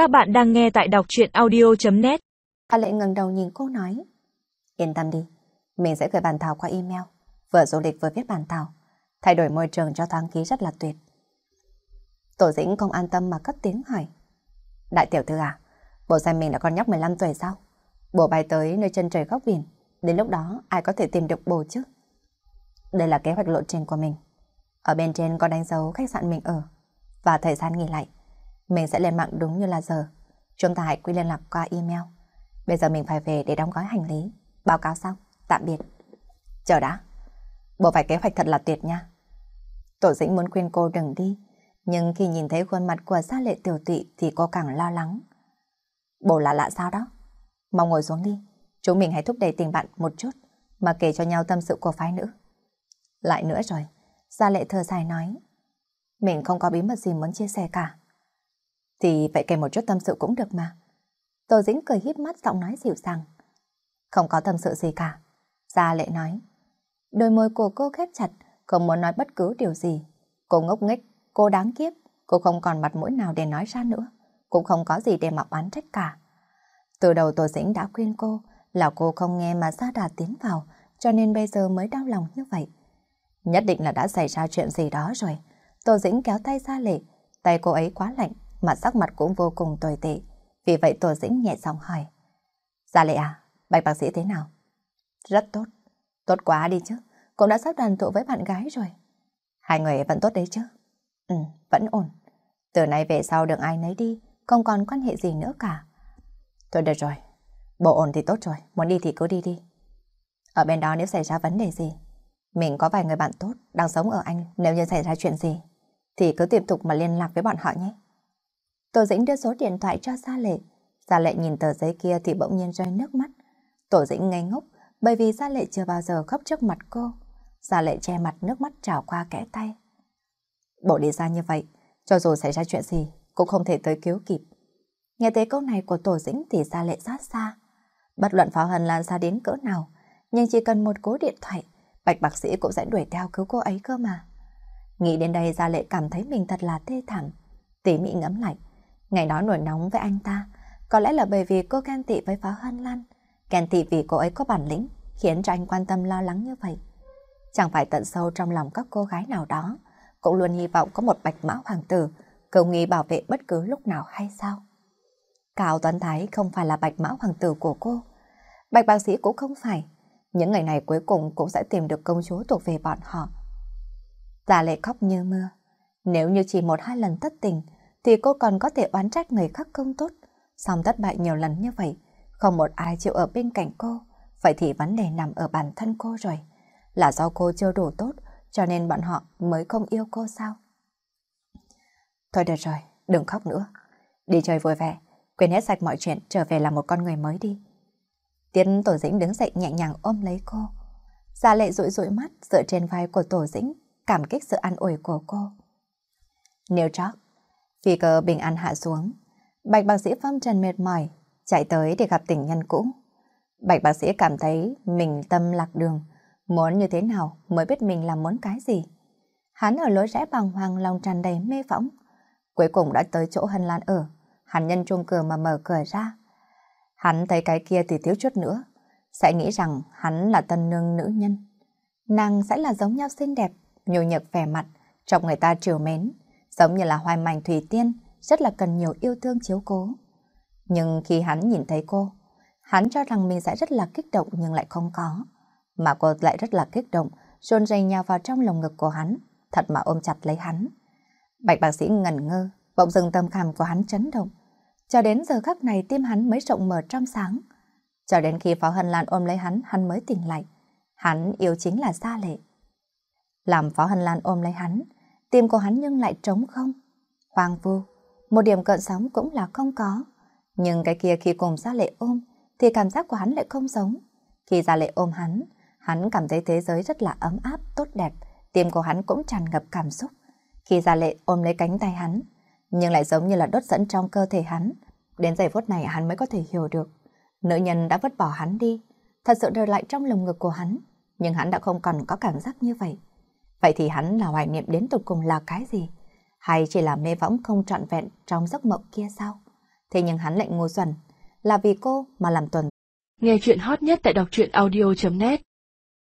Các bạn đang nghe tại đọc chuyện audio.net A lệ ngẩng đầu nhìn cô nói. Yên tâm đi, mình sẽ gửi bản thảo qua email. Vừa du lịch vừa viết bản thảo. Thay đổi môi trường cho thoáng khí rất là tuyệt. Tổ dĩnh không an tâm mà cất tiếng hỏi. Đại tiểu thư à, bộ xem mình là con nhóc 15 tuổi sao? Bộ bay tới nơi chân trời góc biển. Đến lúc đó ai có thể tìm được bồ chứ? Đây là kế hoạch lộ trình của mình. Ở bên trên có đánh dấu khách sạn mình ở và thời gian nghỉ lại. Mình sẽ lên mạng đúng như là giờ. Chúng ta hãy quy liên lạc qua email. Bây giờ mình phải về để đóng gói hành lý. Báo cáo xong. Tạm biệt. Chờ đã. Bộ phải kế hoạch thật là tuyệt nha. Tổ dĩnh muốn khuyên cô đừng đi. Nhưng khi nhìn thấy khuôn mặt của gia lệ tiểu tụy thì cô càng lo lắng. Bộ lạ lạ sao đó? Mau ngồi xuống đi. Chúng mình hãy thúc đẩy tình bạn một chút, mà kể cho nhau tâm sự của phái nữ. Lại nữa rồi. Gia lệ thơ dài nói. Mình không có bí mật gì muốn chia sẻ cả. Thì vậy kể một chút tâm sự cũng được mà. Tô Dĩnh cười híp mắt giọng nói dịu dàng. Không có tâm sự gì cả. Gia lệ nói. Đôi môi của cô khép chặt, không muốn nói bất cứ điều gì. Cô ngốc nghếch, cô đáng kiếp, cô không còn mặt mũi nào để nói ra nữa. Cũng không có gì để mà oán trách cả. Từ đầu Tô Dĩnh đã khuyên cô là cô không nghe mà Gia Đà tiến vào, cho nên bây giờ mới đau lòng như vậy. Nhất định là đã xảy ra chuyện gì đó rồi. Tô Dĩnh kéo tay Gia Lệ, tay cô ấy quá lạnh, mà sắc mặt cũng vô cùng tồi tệ. Vì vậy Tô Dĩnh nhẹ giọng hỏi. Gia Lệ à, bạch bác sĩ thế nào? Rất tốt. Tốt quá đi chứ. Cũng đã sắp đoàn tụ với bạn gái rồi. Hai người vẫn tốt đấy chứ? Ừ, vẫn ổn. Từ nay về sau đừng ai nấy đi, không còn quan hệ gì nữa cả. Thôi được rồi. Bộ ổn thì tốt rồi, muốn đi thì cứ đi đi. Ở bên đó nếu xảy ra vấn đề gì, mình có vài người bạn tốt đang sống ở Anh, nếu như xảy ra chuyện gì, thì cứ tiếp tục mà liên lạc với bọn họ nhé. Tổ dĩnh đưa số điện thoại cho Gia Lệ. Gia Lệ nhìn tờ giấy kia thì bỗng nhiên rơi nước mắt. Tổ dĩnh ngây ngốc bởi vì Gia Lệ chưa bao giờ khóc trước mặt cô. Gia Lệ che mặt nước mắt trào qua kẽ tay. Bộ đi ra như vậy, cho dù xảy ra chuyện gì, cũng không thể tới cứu kịp. Nghe thấy câu này của Tổ dĩnh thì Gia Lệ sát xa. Bất luận pháo hần lan xa đến cỡ nào, nhưng chỉ cần một cố điện thoại, bạch bác sĩ cũng sẽ đuổi theo cứu cô ấy cơ mà. Nghĩ đến đây Gia Lệ cảm thấy mình thật là tê thảm. Tỉ mị ngẫm lại, Ngày đó nổi nóng với anh ta, có lẽ là bởi vì cô ghen tị với Phó Hân Lan. Ghen tị vì cô ấy có bản lĩnh, khiến cho anh quan tâm lo lắng như vậy. Chẳng phải tận sâu trong lòng các cô gái nào đó, cũng luôn hy vọng có một bạch mã hoàng tử, cầu nghi bảo vệ bất cứ lúc nào hay sao. Cao Toán Thái không phải là bạch mã hoàng tử của cô. Bạch bác sĩ cũng không phải. Những ngày này cuối cùng cũng sẽ tìm được công chúa thuộc về bọn họ. Giả lệ khóc như mưa. Nếu như chỉ một hai lần thất tình, thì cô còn có thể oán trách người khác không tốt. Xong thất bại nhiều lần như vậy, không một ai chịu ở bên cạnh cô. Vậy thì vấn đề nằm ở bản thân cô rồi. Là do cô chưa đủ tốt, cho nên bọn họ mới không yêu cô sao? Thôi được rồi, đừng khóc nữa. Đi chơi vui vẻ, quên hết sạch mọi chuyện, trở về là một con người mới đi. Tiến Tổ Dĩnh đứng dậy nhẹ nhàng ôm lấy cô. Gia lệ rụi rụi mắt dựa trên vai của Tổ Dĩnh, cảm kích sự an ủi của cô. Nếu York, Phi cơ bình an hạ xuống. Bạch bác sĩ phong trần mệt mỏi, chạy tới để gặp tình nhân cũ. Bạch bác sĩ cảm thấy mình tâm lạc đường, muốn như thế nào mới biết mình làm muốn cái gì. Hắn ở lối rẽ bằng hoàng lòng tràn đầy mê võng. Cuối cùng đã tới chỗ Hân Lan ở, hắn nhân chuông cửa mà mở cửa ra. Hắn thấy cái kia thì thiếu chút nữa, sẽ nghĩ rằng hắn là tân nương nữ nhân. Nàng sẽ là giống nhau xinh đẹp, nhu nhược vẻ mặt, trong người ta triều mến, giống như là hoài mảnh thủy tiên, rất là cần nhiều yêu thương chiếu cố. Nhưng khi hắn nhìn thấy cô, hắn cho rằng mình sẽ rất là kích động nhưng lại không có. Mà cô lại rất là kích động, rôn rầy nhào vào trong lồng ngực của hắn, thật mà ôm chặt lấy hắn. Bạch bác sĩ ngẩn ngơ, bỗng dừng tâm khảm của hắn chấn động. Cho đến giờ khắc này tim hắn mới rộng mở trong sáng. Cho đến khi Phó Hân Lan ôm lấy hắn, hắn mới tỉnh lại. Hắn yêu chính là xa Lệ. Làm Phó Hân Lan ôm lấy hắn, tim của hắn nhưng lại trống không. Hoang vu, một điểm cận sóng cũng là không có. Nhưng cái kia khi cùng Gia Lệ ôm, thì cảm giác của hắn lại không giống. Khi Gia Lệ ôm hắn, hắn cảm thấy thế giới rất là ấm áp, tốt đẹp, tim của hắn cũng tràn ngập cảm xúc. Khi Gia Lệ ôm lấy cánh tay hắn, nhưng lại giống như là đốt dẫn trong cơ thể hắn. Đến giây phút này hắn mới có thể hiểu được. Nữ nhân đã vứt bỏ hắn đi, thật sự rời lại trong lồng ngực của hắn, nhưng hắn đã không còn có cảm giác như vậy. Vậy thì hắn là hoài niệm đến tục cùng là cái gì? Hay chỉ là mê võng không trọn vẹn trong giấc mộng kia sao? Thế nhưng hắn lại ngu xuẩn, là vì cô mà làm tuần. Nghe chuyện hot nhất tại đọc truyện audio.net